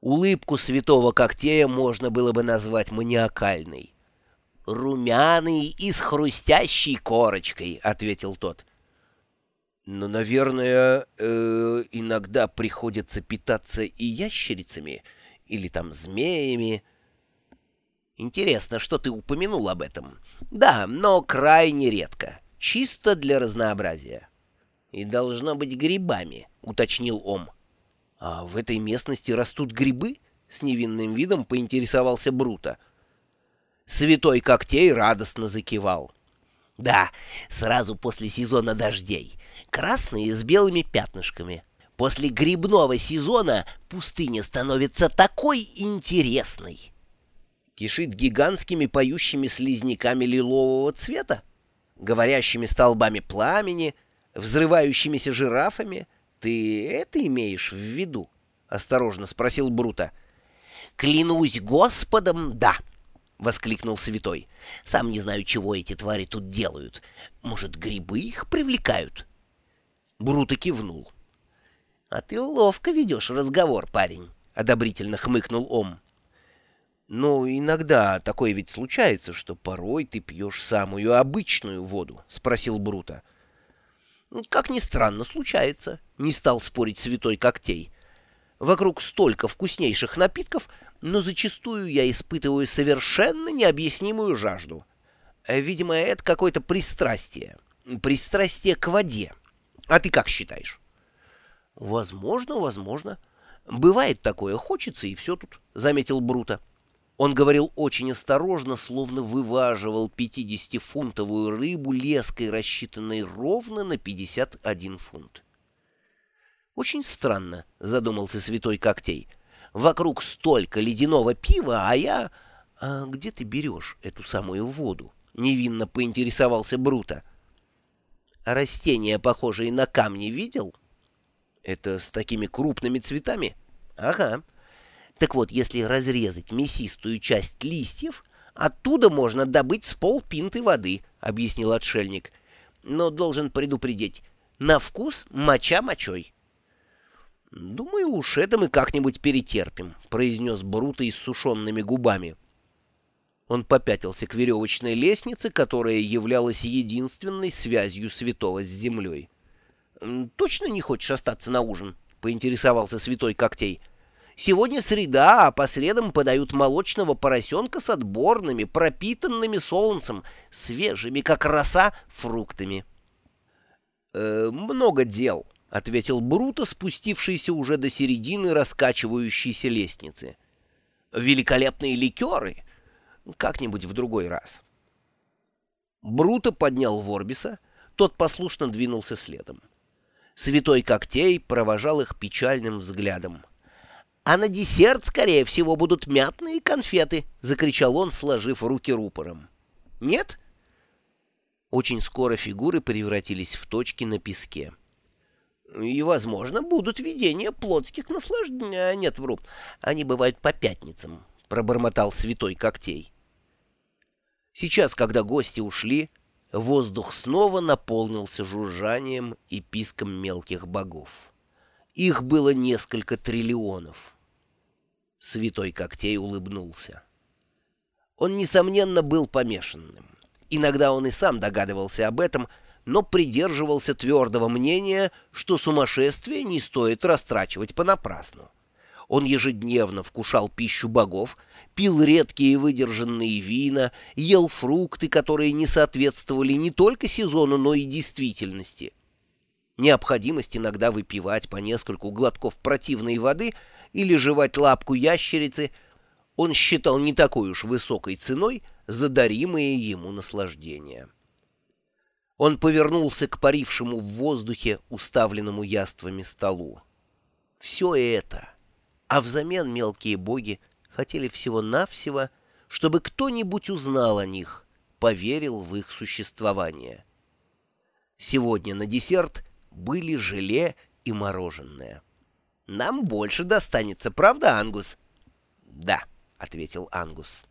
Улыбку святого Коктея можно было бы назвать маниакальной. «Румяный и с хрустящей корочкой», — ответил тот. «Но, наверное, э, иногда приходится питаться и ящерицами, или там змеями». «Интересно, что ты упомянул об этом. Да, но крайне редко, чисто для разнообразия». «И должно быть грибами», — уточнил Ом. «А в этой местности растут грибы?» — с невинным видом поинтересовался Брута. Святой Когтей радостно закивал. «Да, сразу после сезона дождей. Красные с белыми пятнышками. После грибного сезона пустыня становится такой интересной». Кишит гигантскими поющими слизняками лилового цвета, говорящими столбами пламени, взрывающимися жирафами — «Ты это имеешь в виду?» — осторожно спросил Брута. «Клянусь Господом, да!» — воскликнул святой. «Сам не знаю, чего эти твари тут делают. Может, грибы их привлекают?» Брута кивнул. «А ты ловко ведешь разговор, парень», — одобрительно хмыкнул Ом. «Ну, иногда такое ведь случается, что порой ты пьешь самую обычную воду», — спросил Брута. Как ни странно, случается, не стал спорить святой когтей. Вокруг столько вкуснейших напитков, но зачастую я испытываю совершенно необъяснимую жажду. Видимо, это какое-то пристрастие. Пристрастие к воде. А ты как считаешь? Возможно, возможно. Бывает такое, хочется и все тут, — заметил Брута. Он говорил очень осторожно, словно вываживал 50-фунтовую рыбу леской, рассчитанной ровно на 51 фунт. «Очень странно», — задумался святой Когтей. «Вокруг столько ледяного пива, а я...» «А где ты берешь эту самую воду?» — невинно поинтересовался Брута. «А растения, похожие на камни, видел?» «Это с такими крупными цветами?» «Ага». Так вот, если разрезать мясистую часть листьев, оттуда можно добыть с полпинты воды, — объяснил отшельник. Но должен предупредить, на вкус моча мочой. — Думаю, уж это мы как-нибудь перетерпим, — произнес Бруто иссушенными губами. Он попятился к веревочной лестнице, которая являлась единственной связью святого с землей. — Точно не хочешь остаться на ужин? — поинтересовался святой Когтей. — Сегодня среда, а по средам подают молочного поросенка с отборными, пропитанными солнцем, свежими, как роса, фруктами. «Э, «Много дел», — ответил Бруто, спустившийся уже до середины раскачивающейся лестницы. «Великолепные ликеры! Как-нибудь в другой раз». Бруто поднял Ворбиса, тот послушно двинулся следом. Святой Когтей провожал их печальным взглядом а на десерт, скорее всего, будут мятные конфеты!» — закричал он, сложив руки рупором. «Нет?» Очень скоро фигуры превратились в точки на песке. «И, возможно, будут видения плотских наслаждений. А нет, вру, они бывают по пятницам», — пробормотал святой когтей. Сейчас, когда гости ушли, воздух снова наполнился жужжанием и писком мелких богов. Их было несколько триллионов. Святой Когтей улыбнулся. Он, несомненно, был помешанным. Иногда он и сам догадывался об этом, но придерживался твердого мнения, что сумасшествие не стоит растрачивать понапрасну. Он ежедневно вкушал пищу богов, пил редкие выдержанные вина, ел фрукты, которые не соответствовали не только сезону, но и действительности. Необходимость иногда выпивать по нескольку глотков противной воды — или жевать лапку ящерицы он считал не такой уж высокой ценой за даримые ему наслаждения. Он повернулся к парившему в воздухе, уставленному яствами столу. Все это, а взамен мелкие боги хотели всего-навсего, чтобы кто-нибудь узнал о них, поверил в их существование. Сегодня на десерт были желе и мороженое. Нам больше достанется, правда, Ангус? — Да, — ответил Ангус.